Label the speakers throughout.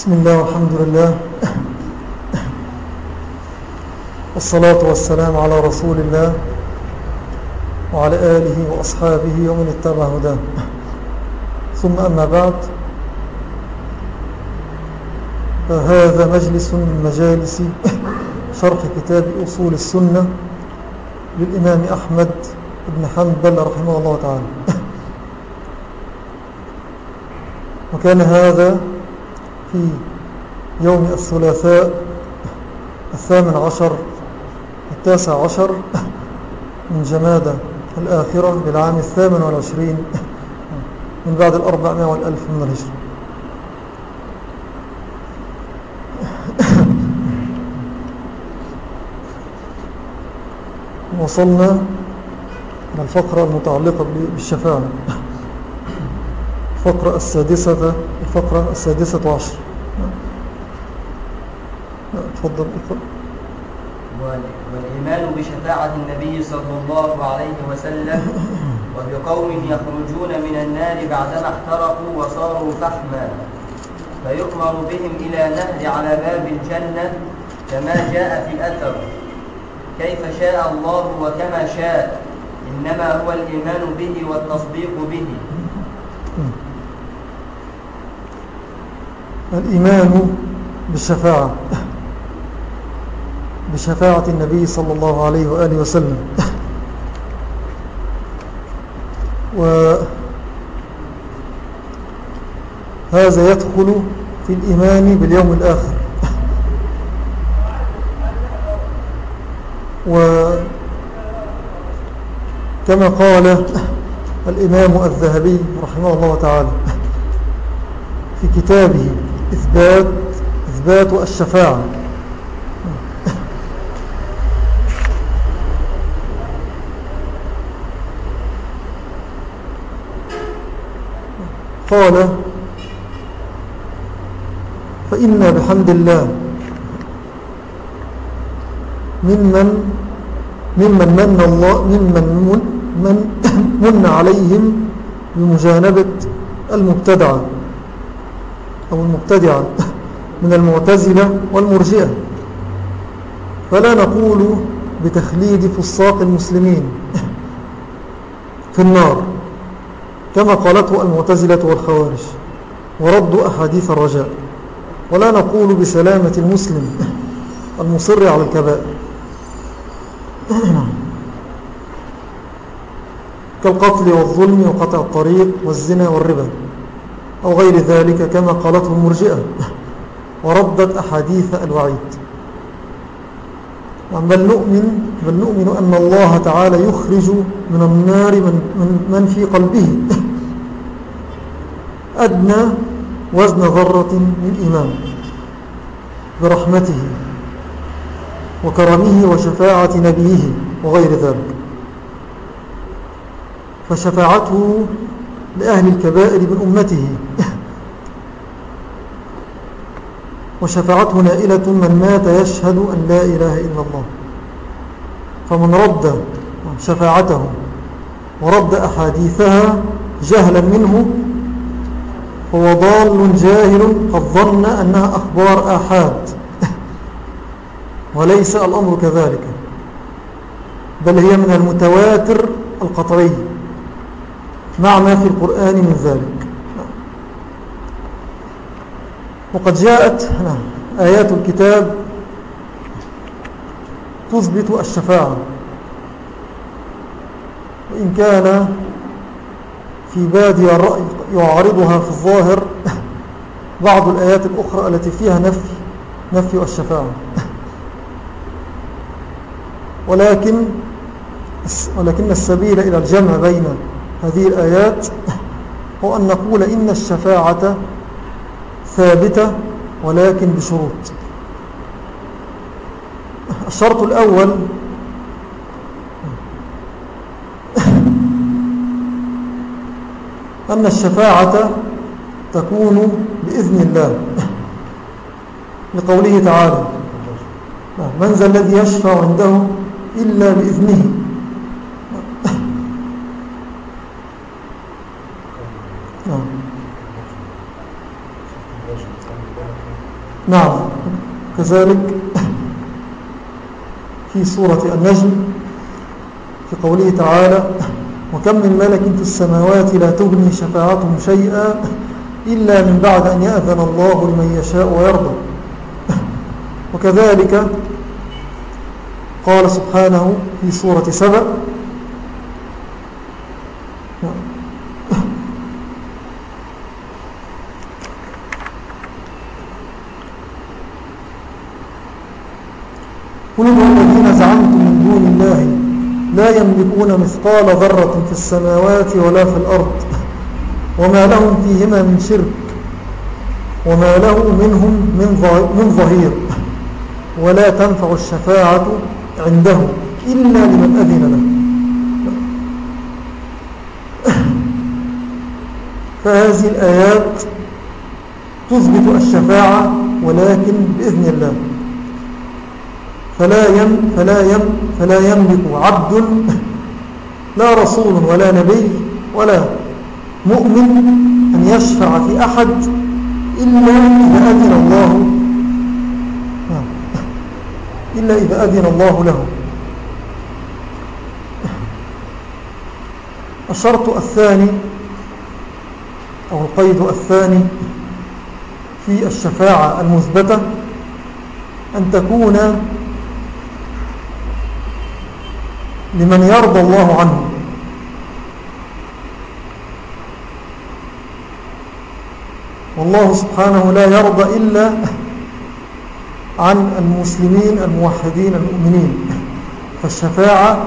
Speaker 1: بسم الله والحمد لله. والصلاة والسلام على رسول الله وعلى آله وأصحابه ومن اتبع هداه. ثم أما بعد فهذا مجلس من مجالس شرح كتاب أصول السنة للإمام أحمد بن حنبل رحمه الله تعالى. وكان هذا في يوم الثلاثاء الثامن عشر التاسع عشر من جمادة الآخرة للعام الثامن والعشرين من بعد الأربعمائة والألف من الهجرة. وصلنا إلى الفقرة المتعلقة بالشفاعة. الفقرة السادسة الفقرة السادسة عشر. تفضل. اقرأ
Speaker 2: والإيمان بشفاعة النبي صلى الله عليه وسلم وبقوم يخرجون من النار بعدما احترقوا وصاروا فحما. فيؤمر بهم إلى نهر على باب الجنة كما جاء في الأثر. كيف شاء الله وكما شاء إنما هو الإيمان به والتصديق به.
Speaker 1: الإيمان بالشفاعة بشفاعة النبي صلى الله عليه وآله وسلم. وهذا يدخل في الإيمان باليوم الآخر. وكما قال الإمام الذهبي رحمه الله تعالى في كتابه إثبات, إثبات الشفاعة قال فإنا بحمد الله ممن ممن من الله ممن من, من, عليهم بمجانبة المبتدعة. أو المبتدعة من المعتزلة والمرجئة. فلا نقول بتخليد فساق المسلمين في النار كما قالته المعتزلة والخوارج وردوا أحاديث الرجاء. ولا نقول بسلامة المسلم المصر على الكبائر. كالقتل والظلم وقطع الطريق والزنا والربا. أو غير ذلك كما قالته المرجئة وردت أحاديث الوعيد. بل نؤمن, بل نؤمن أن الله تعالى يخرج من النار من, من, من في قلبه. أدنى وزن ذرة من إيمان برحمته وكرمه وشفاعة نبيه وغير ذلك. فشفاعته لأهل الكبائر من أمته. وشفاعته نائلة من مات يشهد أن لا إله إلا الله. فمن رد شفاعته ورد أحاديثها جهلا منه هو ضال جاهل قد ظن أنها أخبار آحاد. وليس الأمر كذلك بل هي من المتواتر القطعي. مع ما في القرآن من ذلك. وقد جاءت آيات الكتاب تثبت الشفاعة وإن كان في بادي الرأي يعارضها في الظاهر بعض الآيات الأخرى التي فيها نفي نفي الشفاعة. ولكن ولكن السبيل إلى الجمع بين هذه الآيات هو أن نقول إن الشفاعة ثابتة ولكن بشروط. الشرط الأول أن الشفاعة تكون بإذن الله. لقوله تعالى من ذا الذي يشفع عنده إلا بإذنه. نعم. نعم. كذلك في سورة النجم في قوله تعالى وكم من ملك في السماوات لا تغني شفاعتهم شيئا إلا من بعد أن يأذن الله لمن يشاء ويرضى. وكذلك قال سبحانه في سورة سبأ قل الذين زعمتم من دون الله لا يملكون مثقال ذرة في السماوات ولا في الأرض وما لهم فيهما من شرك وما له منهم من ظهير ولا تنفع الشفاعة عنده إلا لمن أذن له. فهذه الآيات تثبت الشفاعة ولكن بإذن الله. فلا يم فلا يم فلا يملك عبد لا رسول ولا نبي ولا مؤمن أن يشفع في أحد إلا إذا أذن الله. إلا إذا أذن الله له. الشرط الثاني أو القيد الثاني في الشفاعة المثبتة أن تكون لمن يرضى الله عنه. والله سبحانه لا يرضى إلا عن المسلمين الموحدين المؤمنين. فالشفاعة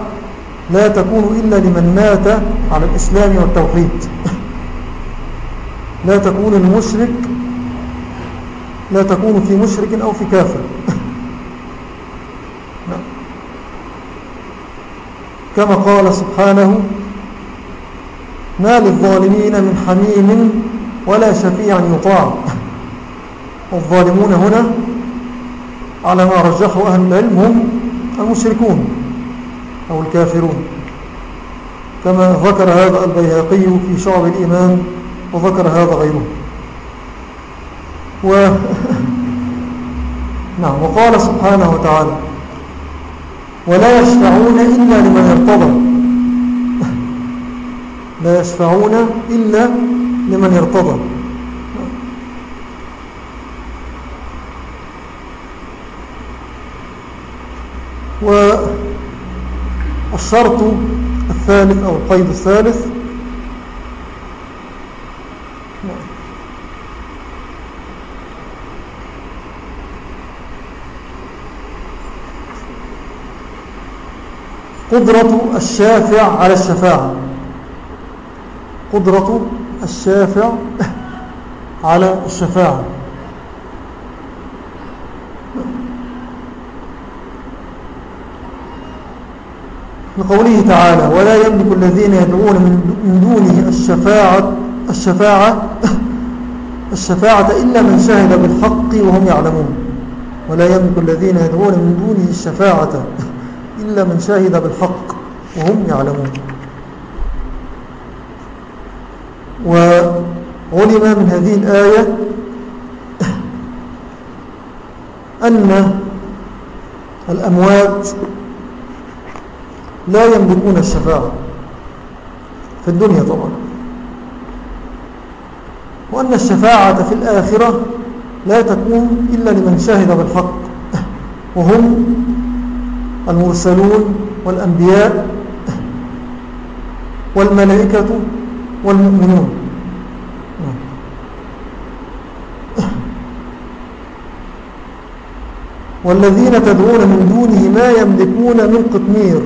Speaker 1: لا تكون إلا لمن مات على الإسلام والتوحيد. لا تكون المشرك لا تكون في مشرك أو في كافر. كما قال سبحانه ما للظالمين من حميم ولا شفيع يطاع. والظالمون هنا على ما رجحه أهل العلم هم المشركون أو الكافرون. كما ذكر هذا البيهقي في شعب الإيمان وذكر هذا غيره. و نعم وقال سبحانه وتعالى ولا يشفعون إلا لمن يرتضى لا يشفعون إلا لمن يرتضى والشرط الثالث أو القيد الثالث قدرة الشافع على الشفاعة. قدرة الشافع على الشفاعة. لقوله تعالى ولا يملك الذين يدعون من دونه الشفاعة الشفاعة الشفاعة إلا من شهد بالحق وهم يعلمون. ولا يملك الذين يدعون من دونه الشفاعة إلا من شهد بالحق وهم يعلمون. وعلم من هذه الآية أن الأموات لا يملكون الشفاعة في الدنيا طبعا. وأن الشفاعة في الآخرة لا تكون إلا لمن شهد بالحق. وهم المرسلون والأنبياء والملائكة والمؤمنون. والذين تدعون من دونه ما يملكون من قطمير.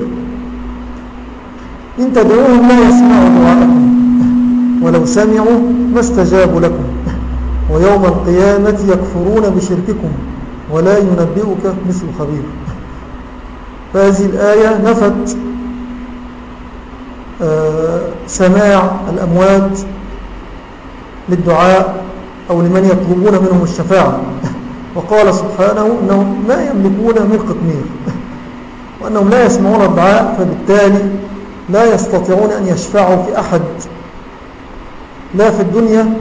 Speaker 1: إن تدعوهم لا يسمعوا دعاءكم. ولو سمعوا ما استجابوا لكم. ويوم القيامة يكفرون بشرككم ولا ينبئك مثل خبير. فهذه الآية نفت سماع الأموات للدعاء أو لمن يطلبون منهم الشفاعة. وقال سبحانه أنهم ما يملكون من قطمير. وأنهم لا يسمعون الدعاء فبالتالي لا يستطيعون أن يشفعوا في أحد. لا في الدنيا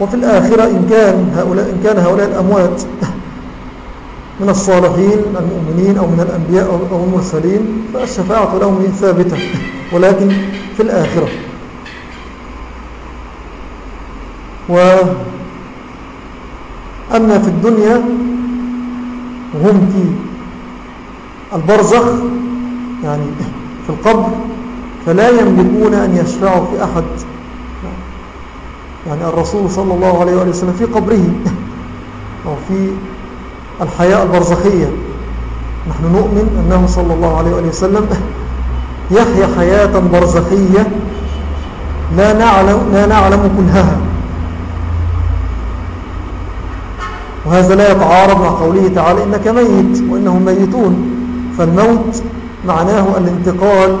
Speaker 1: وفي الآخرة إن كان هؤلاء, إن كان هؤلاء الأموات. من الصالحين المؤمنين أو من الأنبياء أو المرسلين فالشفاعة لهم ثابتة ولكن في الآخرة. وأما في الدنيا وهم في البرزخ يعني في القبر فلا يملكون أن يشفعوا في أحد. يعني الرسول صلى الله عليه وسلم في قبره أو في الحياة البرزخية. نحن نؤمن أنه صلى الله عليه وسلم يحيى حياة برزخية لا نعلم, لا نعلم كنهها وهذا لا يتعارض مع قوله تعالى إنك ميت وإنهم ميتون. فالموت معناه الانتقال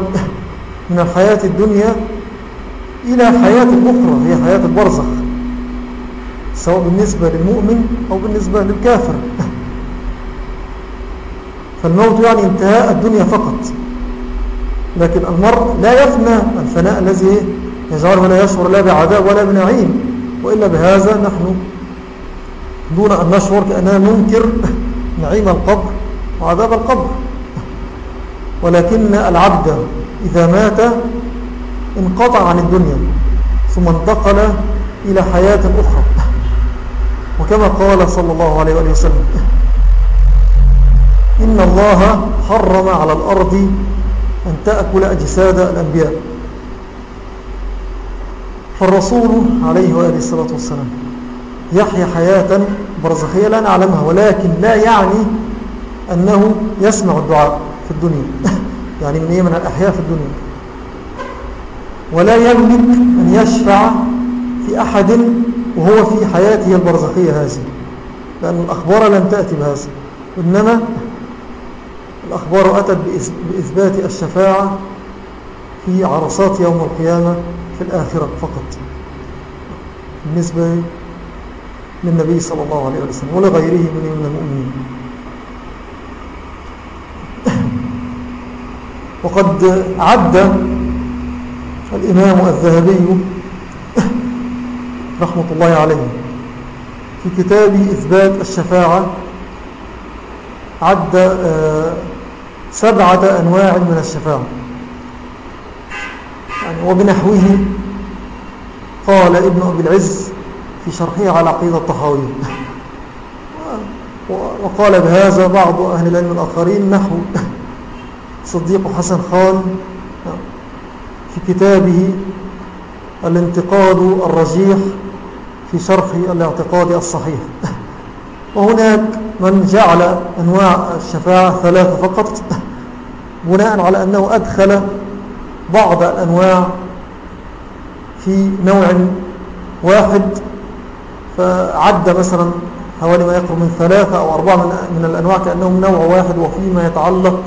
Speaker 1: من الحياة الدنيا إلى حياة أخرى هي حياة البرزخ سواء بالنسبة للمؤمن أو بالنسبة للكافر. فالموت يعني انتهاء الدنيا فقط. لكن المرء لا يفنى الفناء الذي يجعله لا يشعر لا بعذاب ولا بنعيم وإلا بهذا نحن دون أن نشعر كأننا ننكر نعيم القبر وعذاب القبر. ولكن العبد إذا مات انقطع عن الدنيا ثم انتقل إلى حياة أخرى. وكما قال صلى الله عليه وسلم إن الله حرم على الأرض أن تأكل أجساد الأنبياء. فالرسول عليه وآله الصلاة والسلام يحيى حياة برزخية لا نعلمها ولكن لا يعني أنه يسمع الدعاء في الدنيا. يعني من, من الأحياء في الدنيا. ولا يملك أن يشفع في أحد وهو في حياته البرزخية هذه لأن الأخبار لم تأتي بهذا. إنما الأخبار أتت بإثبات الشفاعة في عرصات يوم القيامة في الآخرة فقط. بالنسبة للنبي صلى الله عليه وسلم ولغيره من المؤمنين. وقد عد الإمام الذهبي رحمة الله عليه في كتاب إثبات الشفاعة عد آه، سبعة أنواع من الشفاعة. يعني وبنحوه قال ابن أبي العز في شرحه على عقيدة الطحاوية وقال بهذا بعض أهل العلم الآخرين نحو. صديق حسن خان في كتابه الانتقاد الرجيح في شرح الاعتقاد الصحيح. وهناك من جعل أنواع الشفاعة ثلاثة فقط بناء على أنه أدخل بعض الأنواع في نوع واحد فعد مثلا حوالي ما يقرب من ثلاثة أو أربعة من الأنواع كأنهم نوع واحد وفيما يتعلق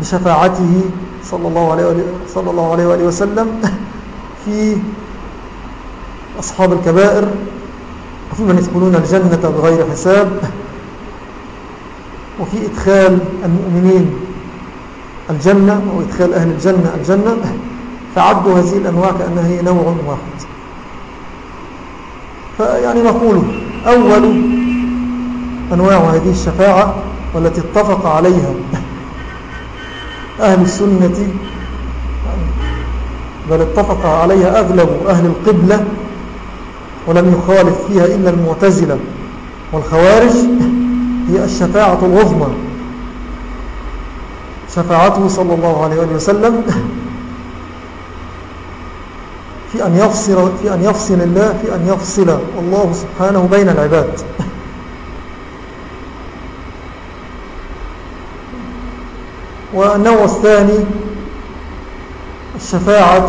Speaker 1: بشفاعته صلى الله عليه صلى الله عليه وآله وسلم في أصحاب الكبائر وفي من يدخلون الجنة بغير حساب. وفي إدخال المؤمنين الجنة وإدخال أهل الجنة الجنة فعدوا هذه الأنواع كأنها هي نوع واحد. فيعني نقول أول أنواع هذه الشفاعة والتي اتفق عليها أهل السنة بل اتفق عليها أغلب أهل القبلة ولم يخالف فيها إلا المعتزلة والخوارج. هي الشفاعة العظمى. شفاعته صلى الله عليه وسلم في أن يفصل, في أن يفصل الله في أن يفصل الله سبحانه بين العباد. والنوع الثاني الشفاعة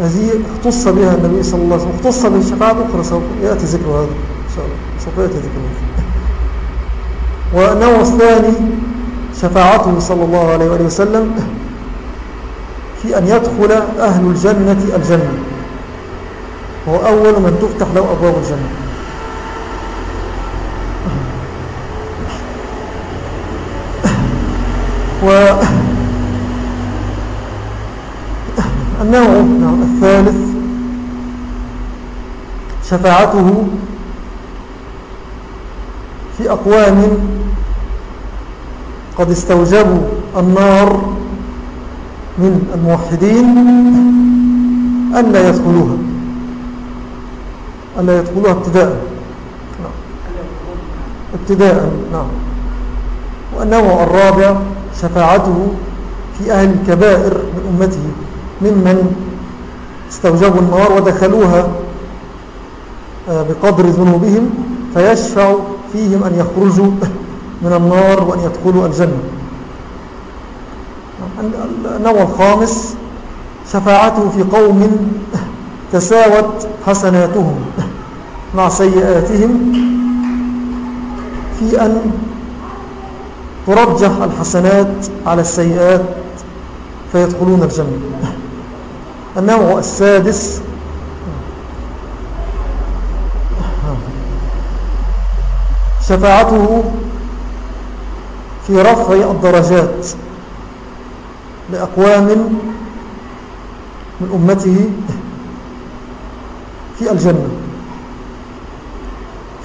Speaker 1: هذه اختص بها النبي صلى الله عليه وسلم اختص بالشفاعة أخرى سوف يأتي ذكر هذا إن شاء الله سوف يأتي ذكر هذا. والنوع الثاني شفاعته صلى الله عليه وآله وسلم في أن يدخل أهل الجنة الجنة. هو أول من تفتح له أبواب الجنة. والنوع الثالث شفاعته في أقوام قد استوجبوا النار من الموحدين أن لا يدخلوها أن لا يدخلوها ابتداء. ابتداء نعم. والنوع الرابع شفاعته في أهل الكبائر من أمته. ممن استوجبوا النار ودخلوها آه، بقدر ذنوبهم فيشفع فيهم أن يخرجوا من النار وأن يدخلوا الجنة. النوع الخامس شفاعته في قوم تساوت حسناتهم مع سيئاتهم في أن ترجح الحسنات على السيئات فيدخلون الجنة. النوع السادس. شفاعته في رفع الدرجات لأقوام من أمته في الجنة.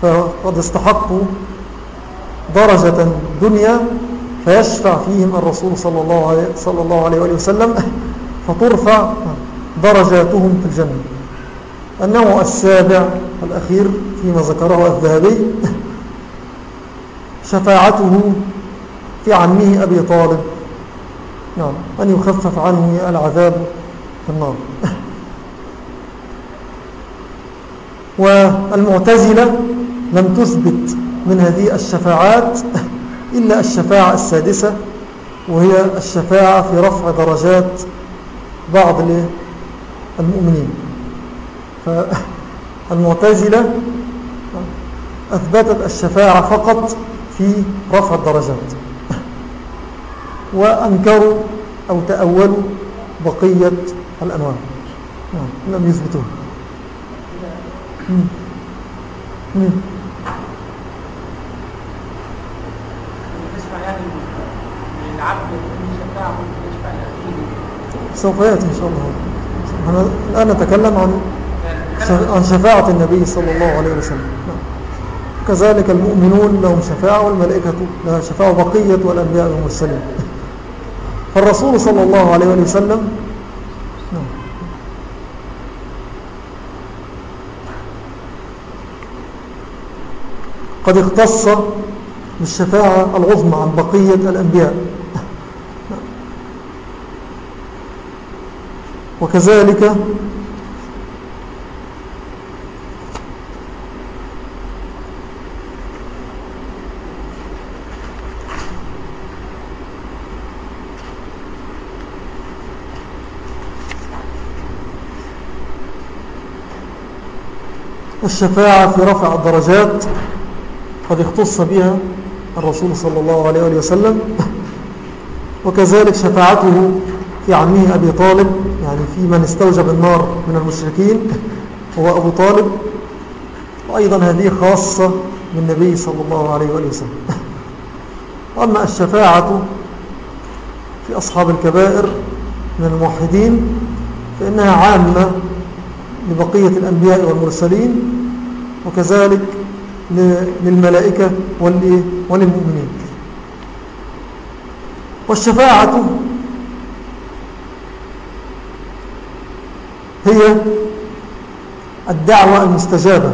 Speaker 1: فقد استحقوا درجة دنيا فيشفع فيهم الرسول صلى الله عليه, صلى الله عليه وسلم فترفع درجاتهم في الجنة. النوع السابع الأخير فيما ذكره الذهبي شفاعته في عمه أبي طالب. نعم أن يخفف عنه العذاب في النار. والمعتزلة لم تثبت من هذه الشفاعات إلا الشفاعة السادسة وهي الشفاعة في رفع درجات بعض المؤمنين. فالمعتزلة أثبتت الشفاعة فقط في رفع الدرجات وأنكروا أو تأولوا بقية الأنواع. نعم لم يثبتوه سوف يأتي إن شاء الله. الآن نتكلم عن عن شفاعة النبي صلى الله عليه وسلم نعم. كذلك المؤمنون لهم شفاعة والملائكة لها شفاعة بقية والأنبياء والمرسلين فالرسول صلى الله عليه وسلم نعم. قد اختص بالشفاعة العظمى عن بقية الأنبياء وكذلك الشفاعة في رفع الدرجات قد اختص بها الرسول صلى الله عليه وسلم وكذلك شفاعته في عمه أبي طالب يعني في من استوجب النار من المشركين هو أبو طالب وأيضا هذه خاصة بالنبي صلى الله عليه وسلم. أما الشفاعة في أصحاب الكبائر من الموحدين فإنها عامة لبقية الأنبياء والمرسلين وكذلك للملائكة وللمؤمنين والشفاعة هي الدعوة المستجابة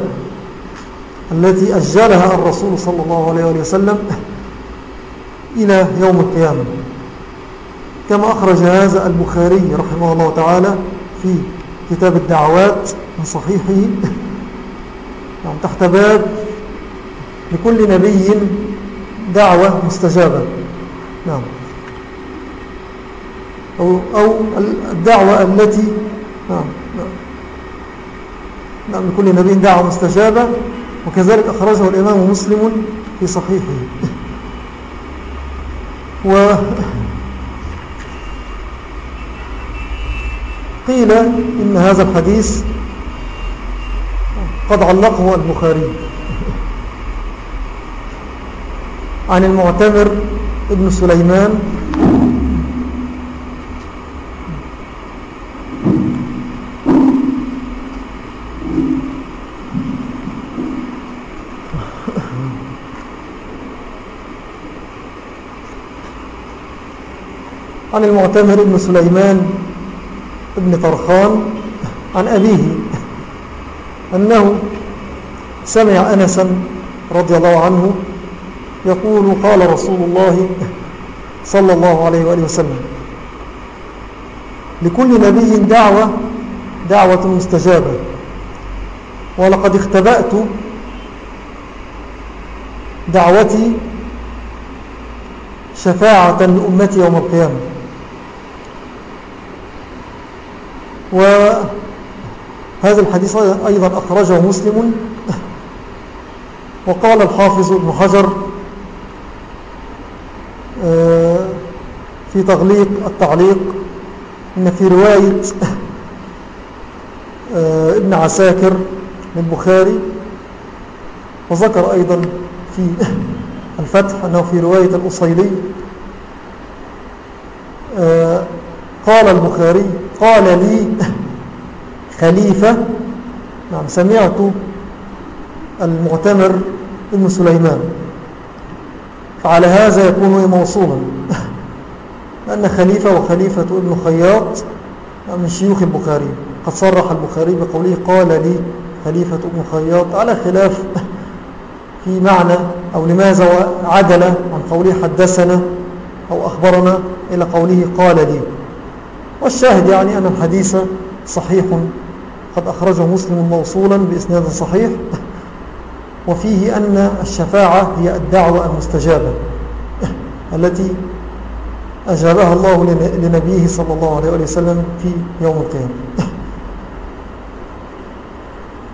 Speaker 1: التي أجلها الرسول صلى الله عليه وسلم إلى يوم القيامة. كما أخرج هذا البخاري رحمه الله تعالى في كتاب الدعوات من صحيحه نعم، تحت باب لكل نبي دعوة مستجابة. نعم. أو, أو الدعوة التي نعم. نعم لكل نبي دعوة مستجابة وكذلك أخرجه الإمام مسلم في صحيحه. و قيل إن هذا الحديث قد علقه البخاري. عن المعتمر ابن سليمان عن المعتمر بن سليمان بن طرخان عن أبيه أنه سمع أنسا رضي الله عنه يقول قال رسول الله صلى الله عليه وآله وسلم لكل نبي دعوة دعوة مستجابة ولقد اختبأت دعوتي شفاعة لأمتي يوم القيامة. وهذا الحديث أيضا أخرجه مسلم. وقال الحافظ ابن حجر آه، في تغليق التعليق إن في رواية آه، ابن عساكر من بخاري وذكر أيضا في الفتح أنه في رواية الأصيلي آه، قال البخاري قال لي خليفة نعم سمعت المعتمر ابن سليمان. فعلى هذا يكون موصولا. لأن خليفة وخليفة ابن خياط من شيوخ البخاري. قد صرح البخاري بقوله قال لي خليفة ابن خياط على خلاف في معنى أو لماذا عدل عن قوله حدثنا أو أخبرنا إلى قوله قال لي. والشاهد يعني أن الحديث صحيح. قد أخرجه مسلم موصولا بإسناد صحيح. وفيه أن الشفاعة هي الدعوة المستجابة التي أجابها الله لنبيه صلى الله عليه وسلم في يوم القيامة.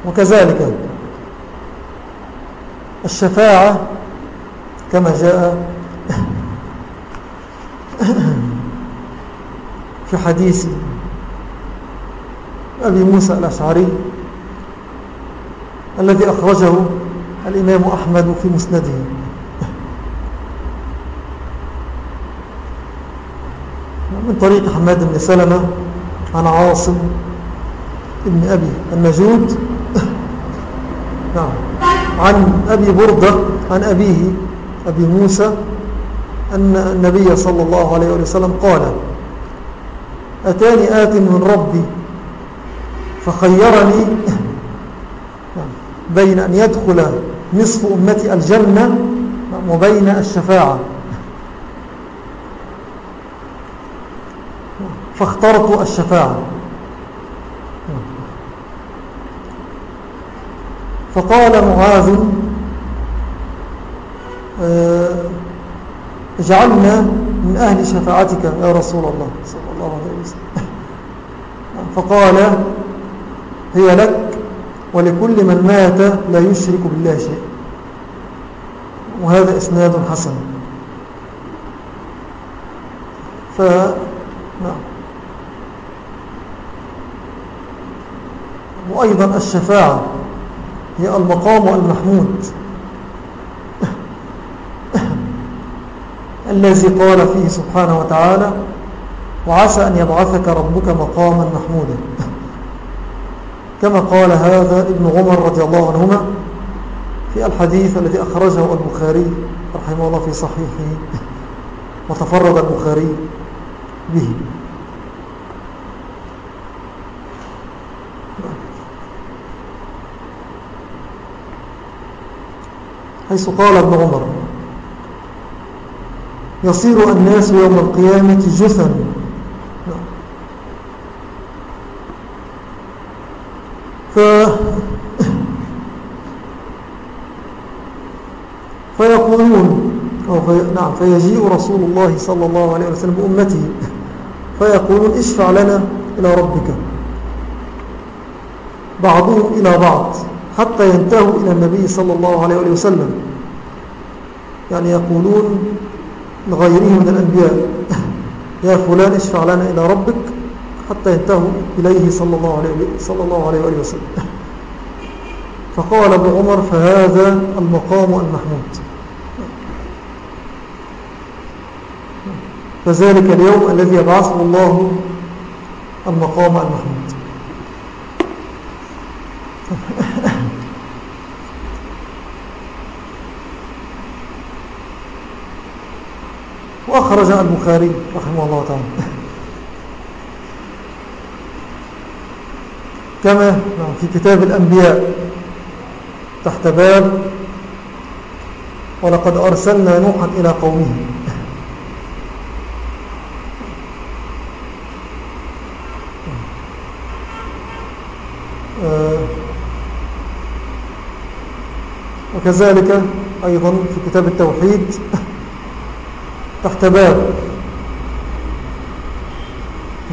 Speaker 1: وكذلك الشفاعة كما جاء في حديث أبي موسى الأشعري الذي أخرجه الإمام أحمد في مسنده. من طريق حماد بن سلمة عن عاصم ابن أبي النجود نعم. عن أبي بردة عن أبيه أبي موسى أن النبي صلى الله عليه وسلم قال أتاني آت من ربي فخيرني بين أن يدخل نصف أمتي الجنة وبين الشفاعة. فاخترت الشفاعة. فقال معاذ آه، اجعلنا من أهل شفاعتك يا رسول الله. صلى الله عليه وسلم فقال هي لك ولكل من مات لا يشرك بالله شيء وهذا إسناد حسن. ف نعم. وأيضا الشفاعة هي المقام المحمود. الذي قال فيه سبحانه وتعالى وعسى أن يبعثك ربك مقاما محمودا. كما قال هذا ابن عمر رضي الله عنهما في الحديث الذي أخرجه البخاري رحمه الله في صحيحه وتفرد البخاري به. حيث قال ابن عمر يصير الناس يوم القيامة جثا ف فيقولون أو في... نعم فيجيء رسول الله صلى الله عليه وسلم بأمته فيقولون اشفع لنا إلى ربك. بعضهم إلى بعض حتى ينتهوا إلى النبي صلى الله عليه وسلم. يعني يقولون لغيره من الأنبياء يا فلان اشفع لنا إلى ربك حتى ينتهوا إليه صلى الله عليه, صلى الله عليه وآله وسلم. فقال ابو عمر فهذا المقام المحمود. فذلك اليوم الذي يبعثه الله المقام المحمود. وأخرج البخاري رحمه الله تعالى. كما في كتاب الأنبياء تحت باب ولقد أرسلنا نوحا إلى قومه. آه، وكذلك أيضا في كتاب التوحيد تحت باب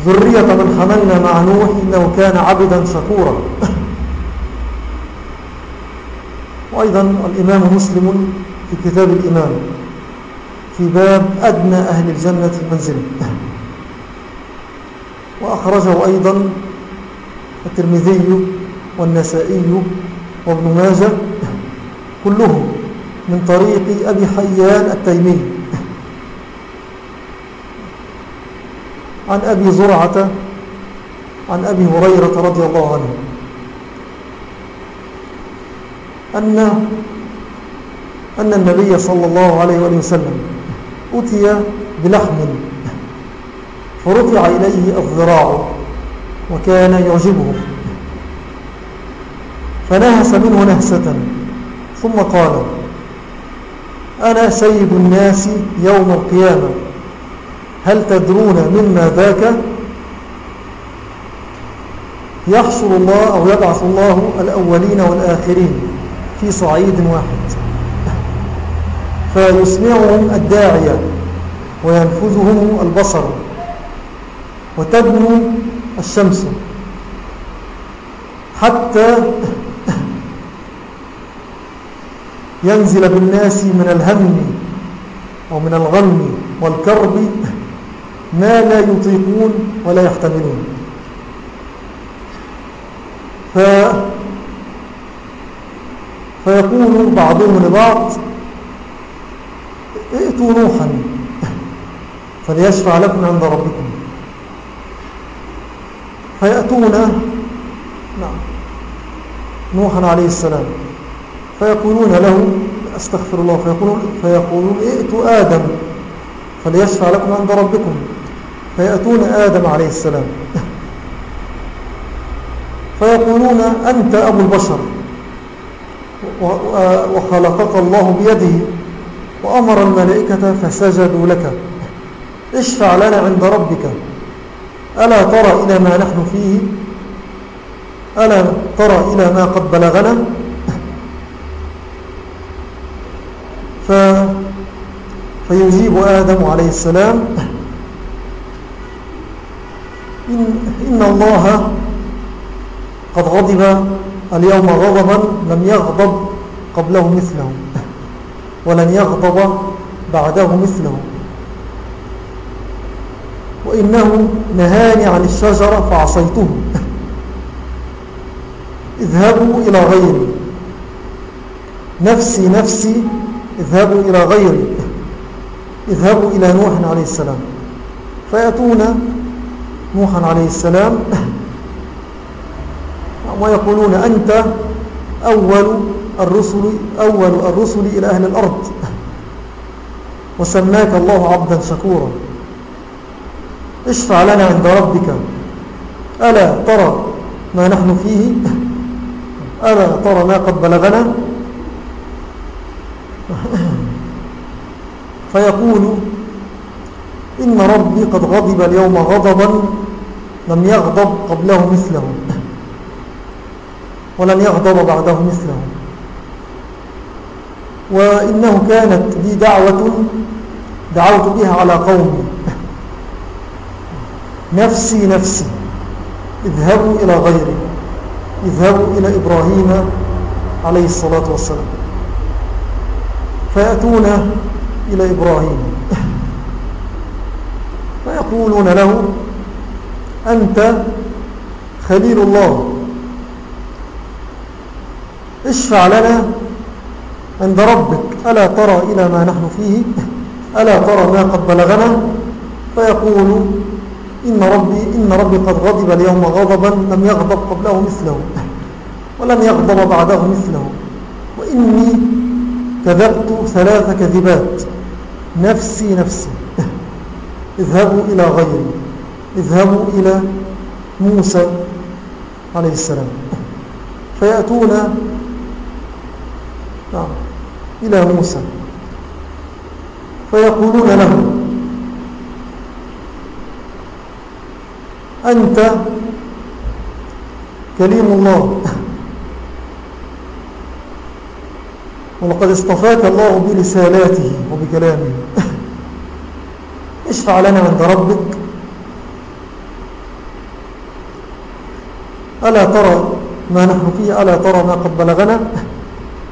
Speaker 1: ذرية من حملنا مع نوح إنه كان عبدا شكورا. وأيضا الإمام مسلم في كتاب الإمام في باب أدنى أهل الجنة منزلا وأخرجه أيضا الترمذي والنسائي وابن ماجه كلهم من طريق أبي حيان التيمي. عن أبي زرعة عن أبي هريرة رضي الله عنه أن أن النبي صلى الله عليه وآله وسلم أتي بلحم فرفع إليه الذراع وكان يعجبه فنهس منه نهسة ثم قال أنا سيد الناس يوم القيامة. هل تدرون مما ذاك؟ يحشر الله أو يبعث الله الأولين والآخرين في صعيد واحد. فيسمعهم الداعية وينفذهم البصر وتدنو الشمس حتى ينزل بالناس من الهم ومن الغم والكرب ما لا يطيقون ولا يحتملون ف فيقول بعضهم لبعض ائتوا نوحا فليشفع لكم عند ربكم. فيأتون نعم نوحا عليه السلام فيقولون له أستغفر الله فيقولون, فيقولون ائتوا آدم فليشفع لكم عند ربكم. فيأتون آدم عليه السلام. فيقولون أنت أبو البشر. وخلقك الله بيده. وأمر الملائكة فسجدوا لك. اشفع لنا عند ربك. ألا ترى إلى ما نحن فيه؟ ألا ترى إلى ما قد بلغنا؟ ف فيجيب آدم عليه السلام. إن, إن الله قد غضب اليوم غضبا لم يغضب قبله مثله ولن يغضب بعده مثله. وإنه نهاني عن الشجرة فعصيته. اذهبوا إلى غيري نفسي نفسي اذهبوا إلى غيري اذهبوا إلى نوح عليه السلام. فيأتون نوحا عليه السلام ويقولون أنت أول الرسل أول الرسل إلى أهل الأرض. وسماك الله عبدا شكورا. اشفع لنا عند ربك. ألا ترى ما نحن فيه؟ ألا ترى ما قد بلغنا؟ فيقول إن ربي قد غضب اليوم غضبا لم يغضب قبله مثله. ولن يغضب بعده مثله. وإنه كانت لي دعوة دعوت بها على قومي. نفسي نفسي اذهبوا إلى غيري. اذهبوا إلى إبراهيم عليه الصلاة والسلام. فيأتون إلى إبراهيم. فيقولون له أنت خليل الله. اشفع لنا عند ربك. ألا ترى إلى ما نحن فيه؟ ألا ترى ما قد بلغنا؟ فيقول إن ربي, إن ربي قد غضب اليوم غضبا لم يغضب قبله مثله ولم يغضب بعده مثله. وإني كذبت ثلاث كذبات. نفسي نفسي. اذهبوا إلى غيري. اذهبوا إلى موسى عليه السلام. فيأتون نعم إلى موسى. فيقولون له أنت كليم الله. ولقد اصطفاك الله برسالاته وبكلامه. اشفع لنا عند ربك. ألا ترى ما نحن فيه؟ ألا ترى ما قد بلغنا؟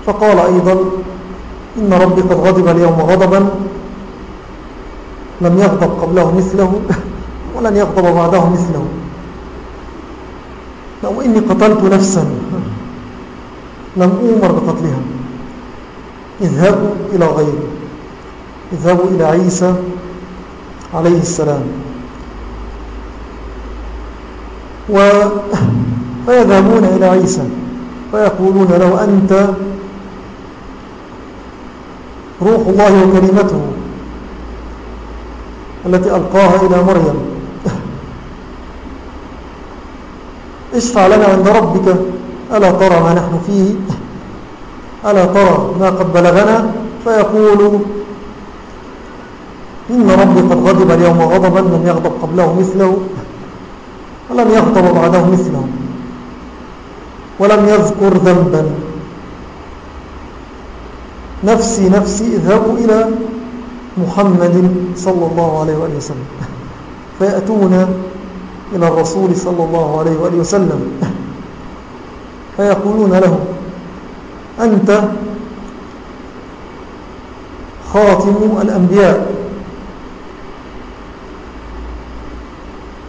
Speaker 1: فقال أيضا إن ربي قد غضب اليوم غضبا لم يغضب قبله مثله ولن يغضب بعده مثله. لو إني قتلت نفسا لم أمر بقتلها. اذهبوا إلى غيري اذهبوا إلى عيسى. عليه السلام. و فيذهبون إلى عيسى فيقولون له أنت روح الله وكلمته التي ألقاها إلى مريم. اشفع لنا عند ربك ألا ترى ما نحن فيه؟ ألا ترى ما قد بلغنا؟ فيقول إن ربي قد غضب اليوم غضبا لم يغضب قبله مثله ولم يغضب بعده مثله ولم يذكر ذنبا. نفسي نفسي اذهبوا إلى محمد صلى الله عليه وآله وسلم. فيأتون إلى الرسول صلى الله عليه وآله وسلم. فيقولون له أنت خاتم الأنبياء.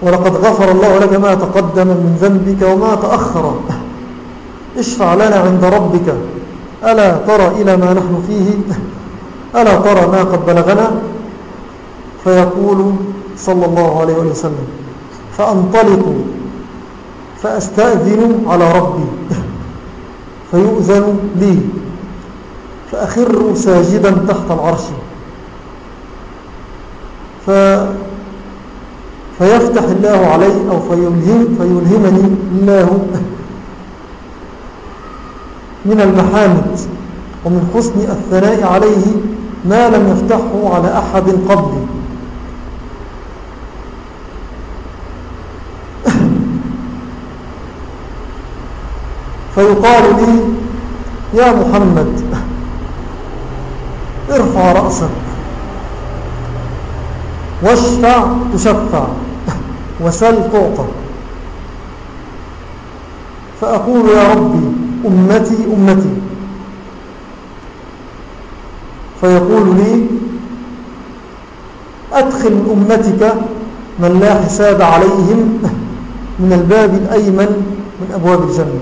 Speaker 1: ولقد غفر الله لك ما تقدم من ذنبك وما تأخر. اشفع لنا عند ربك. ألا ترى إلى ما نحن فيه؟ ألا ترى ما قد بلغنا؟ فيقول صلى الله عليه وسلم فأنطلق فأستأذن على ربي فيؤذن لي فأخر ساجدا تحت العرش. ف فيفتح الله علي أو فيلهم فيلهمني الله. من المحامد ومن حسن الثناء عليه ما لم يفتحه على أحد قبلي فيقال لي يا محمد ارفع رأسك. واشفع تشفع. وسل تعطى فأقول يا ربي أمتي أمتي. فيقول لي أدخل أمتك من لا حساب عليهم من الباب الأيمن من أبواب الجنة.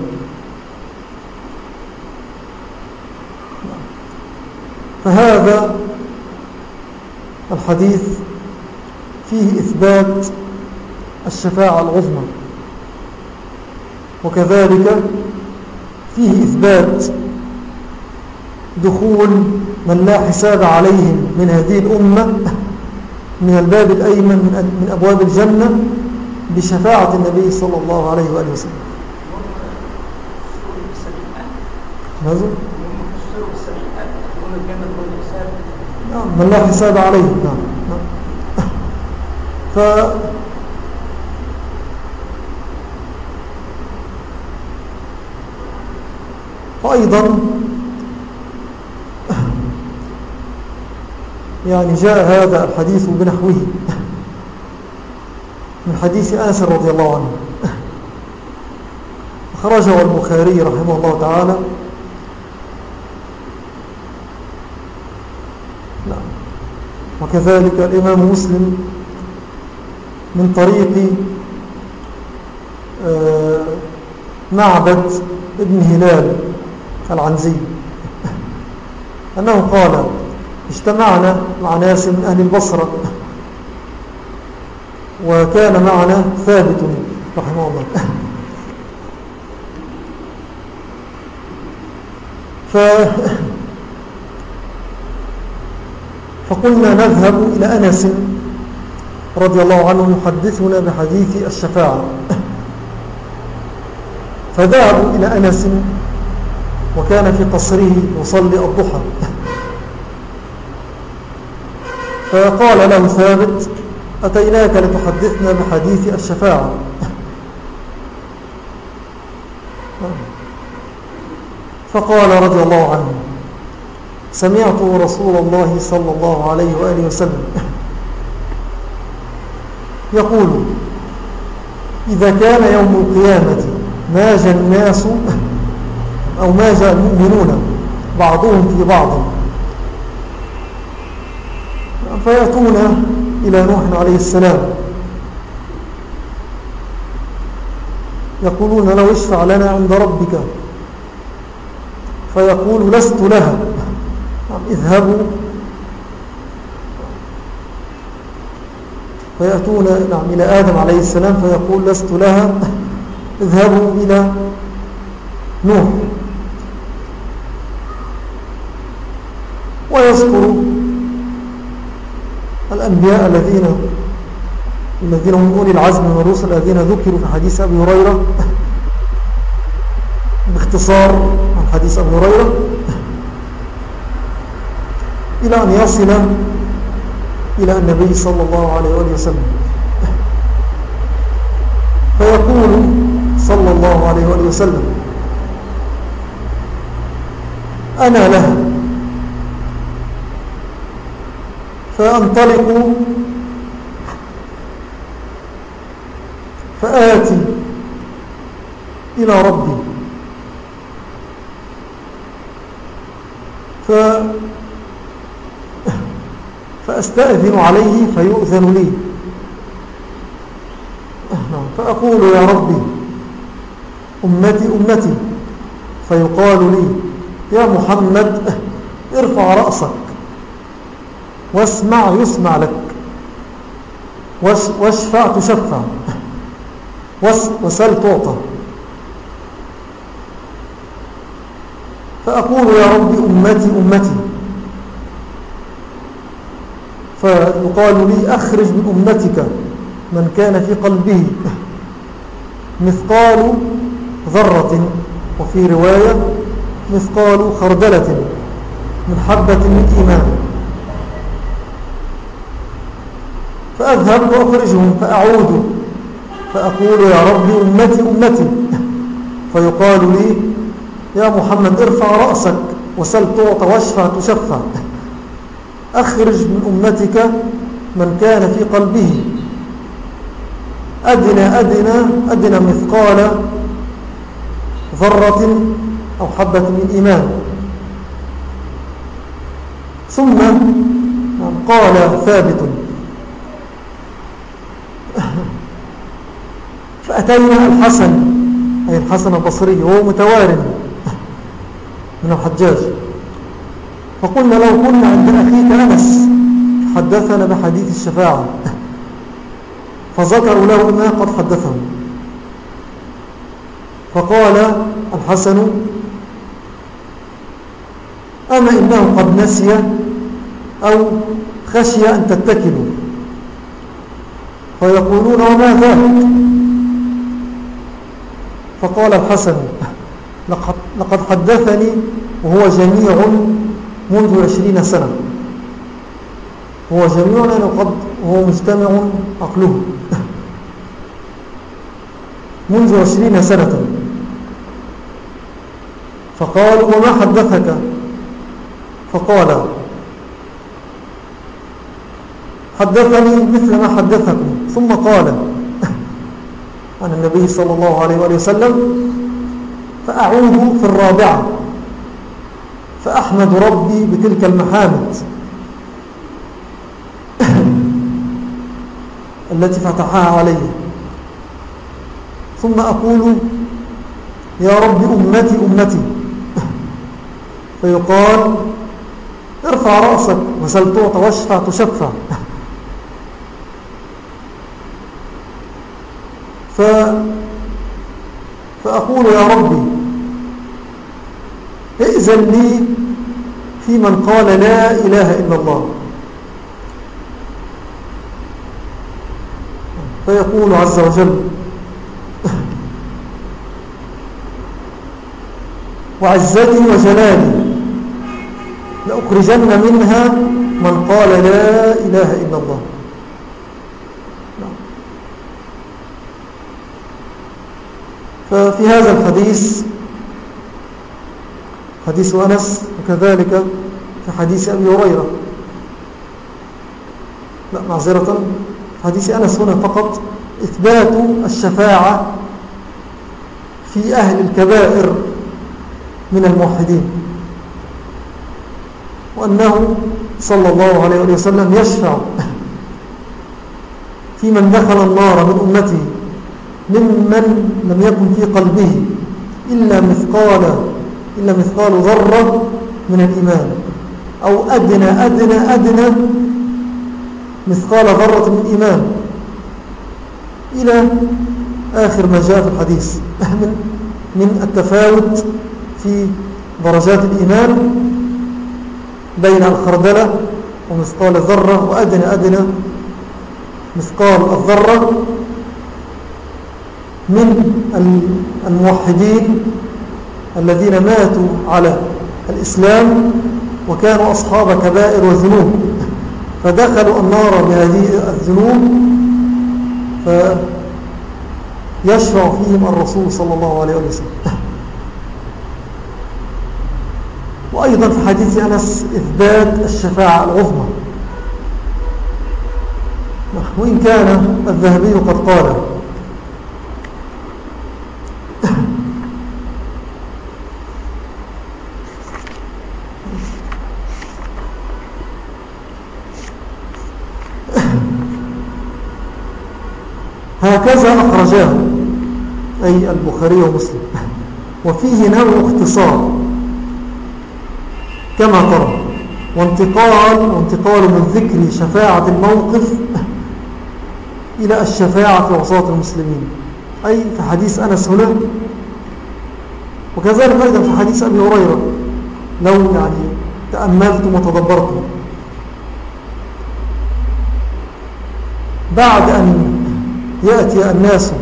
Speaker 1: فهذا الحديث فيه إثبات الشفاعة العظمى وكذلك فيه إثبات دخول من لا حساب عليهم من هذه الأمة من الباب الأيمن من أبواب الجنة بشفاعة النبي صلى الله عليه وآله وسلم ماذا؟ نعم من لا حساب عليهم نعم, نعم. ف وأيضا يعني جاء هذا الحديث بنحوه من حديث آنس رضي الله عنه. أخرجه البخاري رحمه الله تعالى. نعم. وكذلك الإمام مسلم من طريق آه، معبد ابن هلال. العنزي. أنه قال اجتمعنا مع ناس من أهل البصرة. وكان معنا ثابت رحمه الله. ف فقلنا نذهب إلى أنس رضي الله عنه يحدثنا بحديث الشفاعة. فذهبوا إلى أنس وكان في قصره يصلي الضحى. فقال له ثابت أتيناك لتحدثنا بحديث الشفاعة؟ فقال رضي الله عنه سمعت رسول الله صلى الله عليه وآله وسلم يقول إذا كان يوم القيامة ماج الناس أو ماج المؤمنون بعضهم في بعض. فيأتون إلى نوح عليه السلام. يقولون لو اشفع لنا عند ربك. فيقول لست لها. اذهبوا. فيأتون نعم إلى آدم عليه السلام فيقول لست لها. اذهبوا إلى نوح. الأنبياء الذين الذين هم أولي العزم من الرسل الذين ذكروا في حديث أبي هريرة. باختصار عن حديث أبي هريرة. إلى أن يصل إلى النبي صلى الله عليه وآله وسلم. فيقول صلى الله عليه وآله وسلم أنا لها. فأنطلق فآتي إلى ربي. ف فأستأذن عليه فيؤذن لي. فأقول يا ربي أمتي أمتي فيقال لي يا محمد ارفع رأسك. واسمع يسمع لك. واشفع تشفع وسل تعطى فأقول يا ربي أمتي أمتي. فيقال لي أخرج من أمتك من كان في قلبه. مثقال ذرة. وفي رواية مثقال خردلة من حبة من إيمان. فأذهب وأخرجهم فأعود فأقول يا ربي أمتي أمتي. فيقال لي يا محمد ارفع رأسك وسل تعطى واشفع تشفع أخرج من أمتك من كان في قلبه. أدنى أدنى أدنى مثقال ذرة أو حبة من إيمان. ثم قال ثابت فأتينا الحسن أي الحسن البصري وهو متوارن من الحجاج. فقلنا لو كنا عند أخيك أنس حدثنا بحديث الشفاعة. فذكروا له ما قد حدثهم فقال الحسن أما إنه قد نسي أو خشي أن تتكلوا؟ فيقولون وما ذاك فقال الحسن لقد حدثني وهو جميع منذ عشرين سنة. هو جميع قد هو مجتمع عقله. منذ عشرين سنة. فقال وما حدثك؟ فقال حدثني مثل ما حدثكم. ثم قال عن النبي صلى الله عليه وآله وسلم فأعود في الرابعة فأحمد ربي بتلك المحامد التي فتحها علي. ثم أقول يا رب أمتي أمتي فيقال ارفع رأسك وسل تعطى تشفع ف فأقول يا ربي ائذن لي في من قال لا إله إلا الله. فيقول عز وجل وعزتي وجلالي لأخرجن منها من قال لا إله إلا الله. ففي هذا الحديث حديث أنس وكذلك في حديث أبي هريرة. لا معذرة حديث أنس هنا فقط إثبات الشفاعة في أهل الكبائر من الموحدين وأنه صلى الله عليه وسلم يشفع في من دخل النار من أمته. ممن لم يكن في قلبه إلا مثقال إلا مثقال ذرة من الإيمان. أو أدنى أدنى أدنى مثقال ذرة من إيمان إلى آخر ما جاء في الحديث. من, من التفاوت في درجات الإيمان بين الخردلة ومثقال الذرة وأدنى أدنى مثقال الذرة من الموحدين الذين ماتوا على الإسلام وكانوا أصحاب كبائر وذنوب فدخلوا النار بهذه الذنوب فيشفع فيهم الرسول صلى الله عليه وسلم. وأيضا في حديث أنس إثبات الشفاعة العظمى. وإن كان الذهبي قد قال هكذا أخرجاه أي البخاري ومسلم. وفيه نوع اختصار. كما ترى. وانتقال وانتقال من ذكر شفاعة الموقف إلى الشفاعة في وسط المسلمين. أي في حديث أنس هنا. وكذلك أيضا في حديث أبي هريرة. لو يعني تأملتم وتدبرتم بعد أن يأتي الناس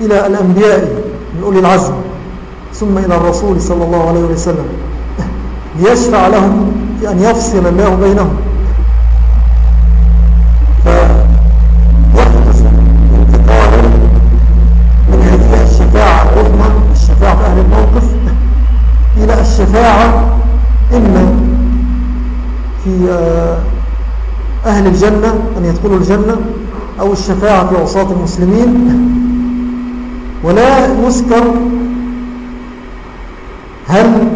Speaker 1: إلى الأنبياء من أولي العزم ثم إلى الرسول صلى الله عليه وسلم ليشفع لهم في أن يفصل الله بينهم. الشفاعة إما في آه، أهل الجنة أن يدخلوا الجنة. أو الشفاعة في عصاة المسلمين. ولا يذكر هل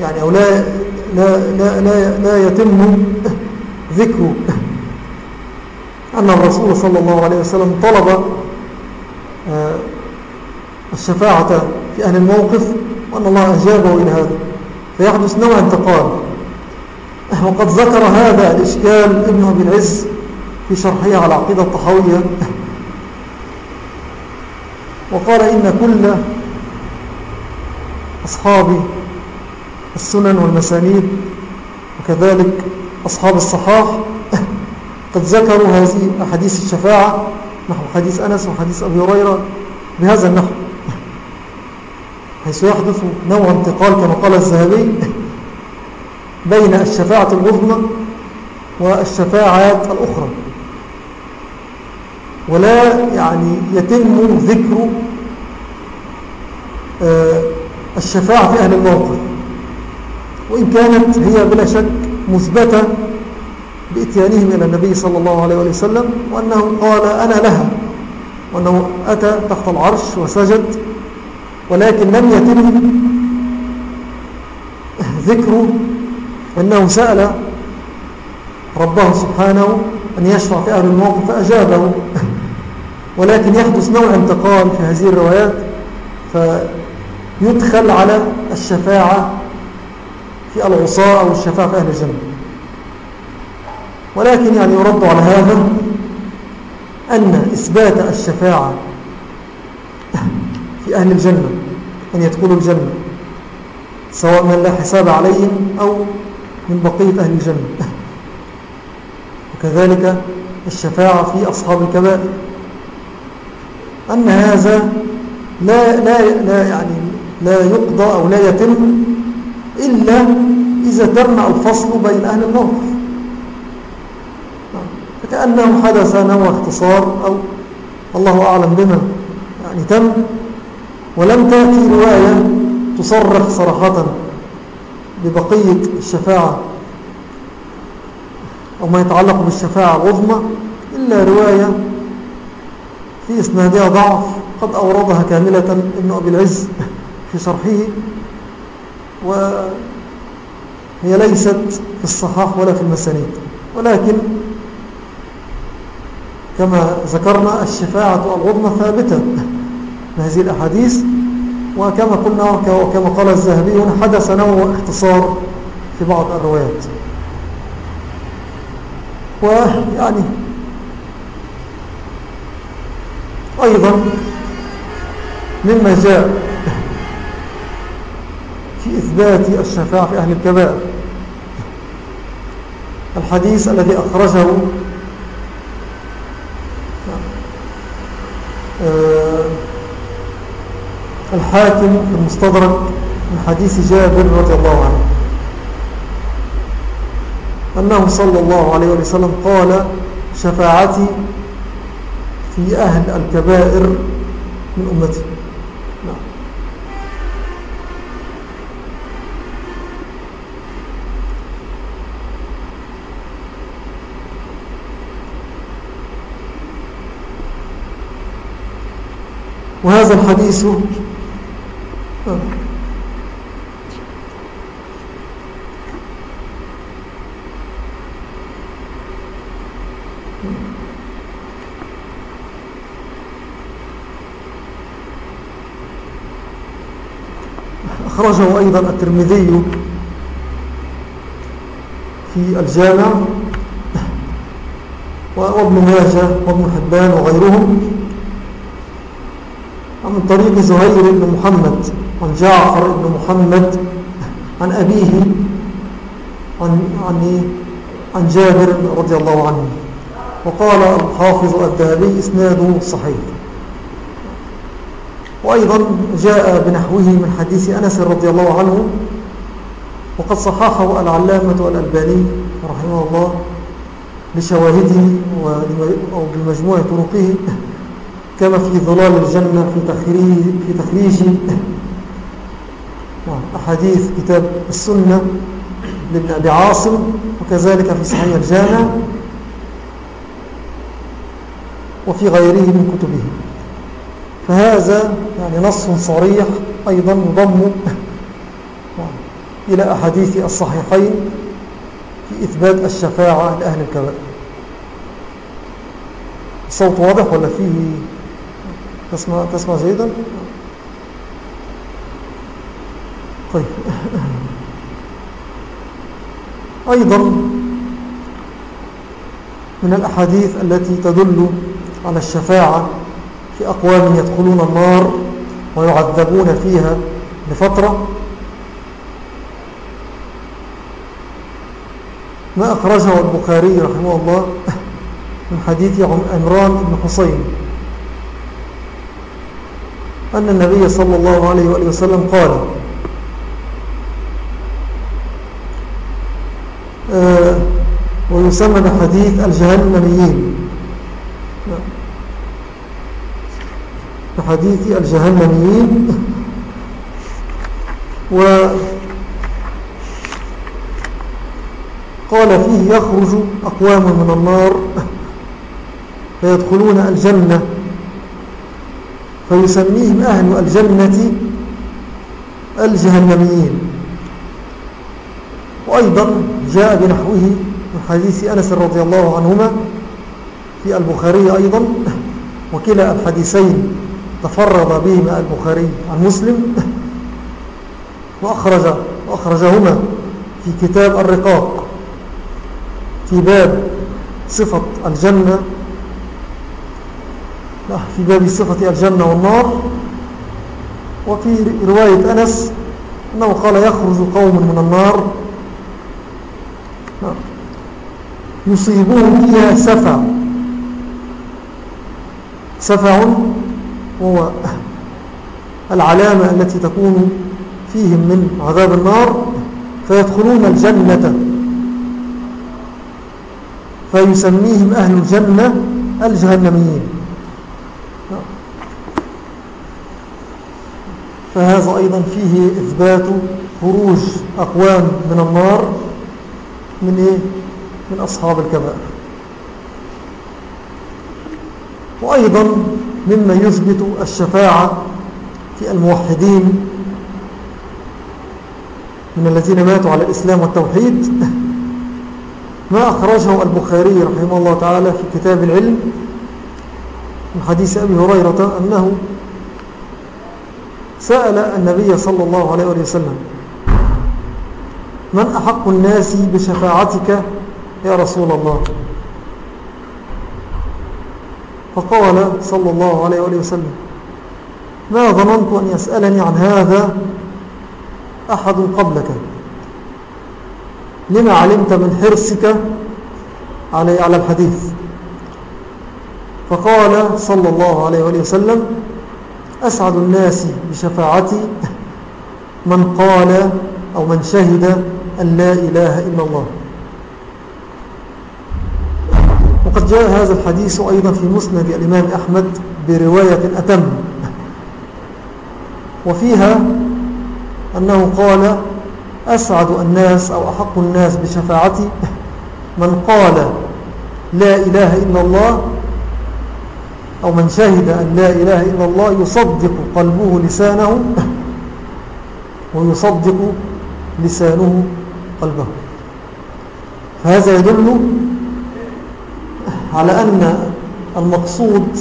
Speaker 1: يعني أو لا, لا, لا, لا, لا يتم ذكر أن الرسول صلى الله عليه وسلم طلب آه، الشفاعة في أهل الموقف وأن الله أجابه إلى هذا. فيحدث نوع انتقال وقد ذكر هذا الإشكال ابن أبي العز في شرحه على عقيدة الطحوية وقال إن كل أصحاب السنن والمسانيد وكذلك أصحاب الصحاح قد ذكروا هذه أحاديث الشفاعة نحو حديث أنس وحديث أبي هريرة بهذا النحو. حيث يحدث نوع انتقال كما قال الذهبي بين الشفاعة العظمى والشفاعات الأخرى. ولا يعني يتم ذكر آه، الشفاعة في أهل الموقف. وإن كانت هي بلا شك مثبتة بإتيانهم إلى النبي صلى الله عليه وسلم وأنه قال أنا لها وأنه أتى تحت العرش وسجد ولكن لم يتم ذكر أنه سأل ربه سبحانه أن يشفع في أهل الموقف فأجابه. ولكن يحدث نوع انتقال في هذه الروايات فيدخل على الشفاعة في العصاة أو الشفاعة في أهل الجنة. ولكن يعني يرد على هذا أن إثبات الشفاعة في أهل الجنة أن يدخلوا الجنة سواء من لا حساب عليهم أو من بقية أهل الجنة. وكذلك الشفاعة في أصحاب الكبائر. أن هذا لا, لا, لا, يعني لا يقضى أو لا يتم إلا إذا تم الفصل بين أهل النار فكأنه حدث نوع اختصار أو الله أعلم بما يعني تم ولم تأتي رواية تصرح صراحة ببقية الشفاعة أو ما يتعلق بالشفاعة العظمى إلا رواية في إسنادها ضعف قد أوردها كاملة ابن أبي العز في شرحه وهي ليست في الصحاح ولا في المسانيد. ولكن كما ذكرنا الشفاعة العظمى ثابتة من هذه الأحاديث وكما قلنا وكما قال الزهبي حدث نوع اختصار في بعض الروايات. ويعني أيضا مما جاء في إثبات الشفاعة في أهل الكبائر. الحديث الذي أخرجه آه، الحاكم المستدرك من حديث جابر رضي الله عنه أنه صلى الله عليه وسلم قال شفاعتي في أهل الكبائر من أمتي. نعم. وهذا الحديث. أخرجه أيضا الترمذي في الجامع وابن ماجه وابن حبان وغيرهم. من طريق زهير بن محمد عن جعفر بن محمد عن أبيه عن, عن, عن جابر رضي الله عنه. وقال الحافظ الذهبي إسناده صحيح. وأيضا جاء بنحوه من حديث أنس رضي الله عنه وقد صححه العلامة الألباني رحمه الله لشواهده وبمجموع طرقه كما في ظلال الجنة في تخريج, في تخريج أحاديث كتاب السنة لابن أبي عاصم وكذلك في صحيح الجامع وفي غيره من كتبه. فهذا يعني نص صريح أيضا مضم إلى أحاديث الصحيحين في إثبات الشفاعة لأهل الكبائر. الصوت واضح ولا فيه؟ تسمع, تسمع جيدا طيب. أيضا من الأحاديث التي تدل على الشفاعة في أقوام يدخلون النار ويعذبون فيها لفترة ما أخرجه البخاري رحمه الله من حديث عمران بن حسين أن النبي صلى الله عليه وآله وسلم قال آه ويسمى بحديث الجهنميين. بحديث الجهنميين و قال فيه يخرج أقوام من النار فيدخلون الجنة فيسميهم أهل الجنة الجهنميين. وأيضا جاء بنحوه من حديث أنس رضي الله عنهما في البخاري أيضا وكلا الحديثين. تفرد بهما البخاري عن مسلم وأخرج وأخرجهما في كتاب الرقاق في باب صفة الجنة. في باب صفة الجنة والنار. وفي رواية أنس أنه قال يخرج قوم من النار. يصيبون فيها سفع. سفع هو العلامة التي تكون فيهم من عذاب النار فيدخلون الجنة. فيسميهم أهل الجنة الجهنميين. فهذا أيضا فيه إثبات خروج أقوام من النار من إيه؟ من أصحاب الكبائر. وأيضا مما يثبت الشفاعة في الموحدين من الذين ماتوا على الإسلام والتوحيد. ما أخرجه البخاري رحمه الله تعالى في كتاب العلم من حديث أبي هريرة أنه سأل النبي صلى الله عليه وسلم من أحق الناس بشفاعتك يا رسول الله؟ فقال صلى الله عليه وسلم ما ظننت أن يسألني عن هذا أحد قبلك؟ لما علمت من حرصك على على الحديث؟ فقال صلى الله عليه وسلم أسعد الناس بشفاعتي من قال أو من شهد أن لا إله إلا الله. وقد جاء هذا الحديث أيضا في مسند الإمام أحمد برواية أتم وفيها أنه قال أسعد الناس أو أحق الناس بشفاعتي من قال لا إله إلا الله أو من شهد أن لا إله إلا الله يصدق قلبه لسانه ويصدق لسانه قلبه. فهذا يدل على أن المقصود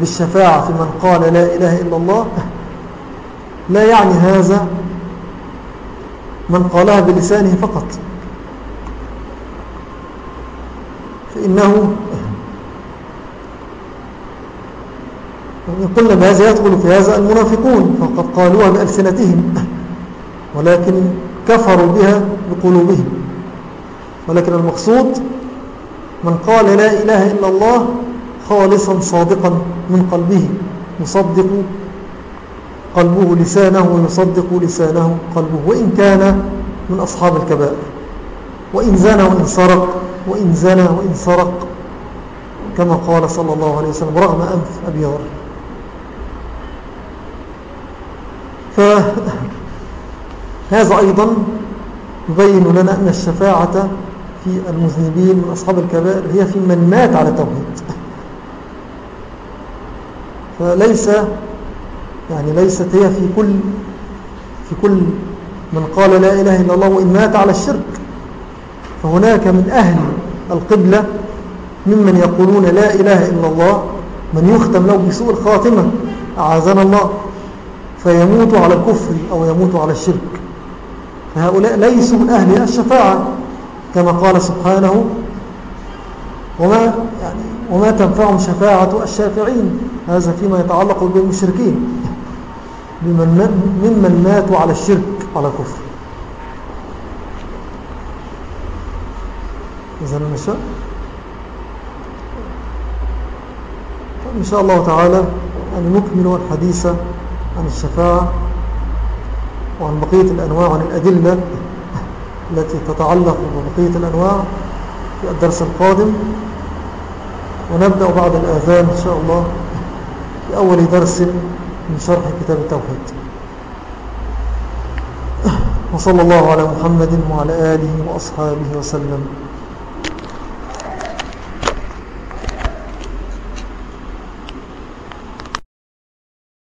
Speaker 1: بالشفاعة في من قال لا إله إلا الله لا يعني هذا من قالها بلسانه فقط. فإنه قلنا بهذا يدخل في هذا المنافقون فقد قالوها بألسنتهم ولكن كفروا بها بقلوبهم. ولكن المقصود من قال لا إله إلا الله خالصا صادقا من قلبه يصدق قلبه لسانه ويصدق لسانه قلبه وإن كان من أصحاب الكبائر وإن زنى وإن سرق وإن زنى وإن سرق كما قال صلى الله عليه وسلم رغم أنف أبي ذر فهذا أيضا يبين لنا أن الشفاعة في المذنبين من أصحاب الكبائر هي في من مات على توحيد فليس يعني ليست هي في كل في كل من قال لا إله إلا الله وإن مات على الشرك. فهناك من أهل القبلة ممن يقولون لا إله إلا الله من يختم له بسوء الخاتمة أعاذنا الله فيموت على الكفر أو يموت على الشرك. فهؤلاء ليسوا من أهل الشفاعة. كما قال سبحانه وما, يعني وما تنفعهم شفاعة الشافعين. هذا فيما يتعلق بالمشركين. ممن ماتوا على الشرك على كفر إذن نشاء إن شاء الله تعالى أن نكمل الحديث عن الشفاعة وعن بقية الأنواع وعن الأدلة. التي تتعلق ببقية الأنواع في الدرس القادم. ونبدأ بعد الآذان إن شاء الله في أول درس من شرح كتاب التوحيد. وصلى الله على محمد وعلى آله وأصحابه وسلم.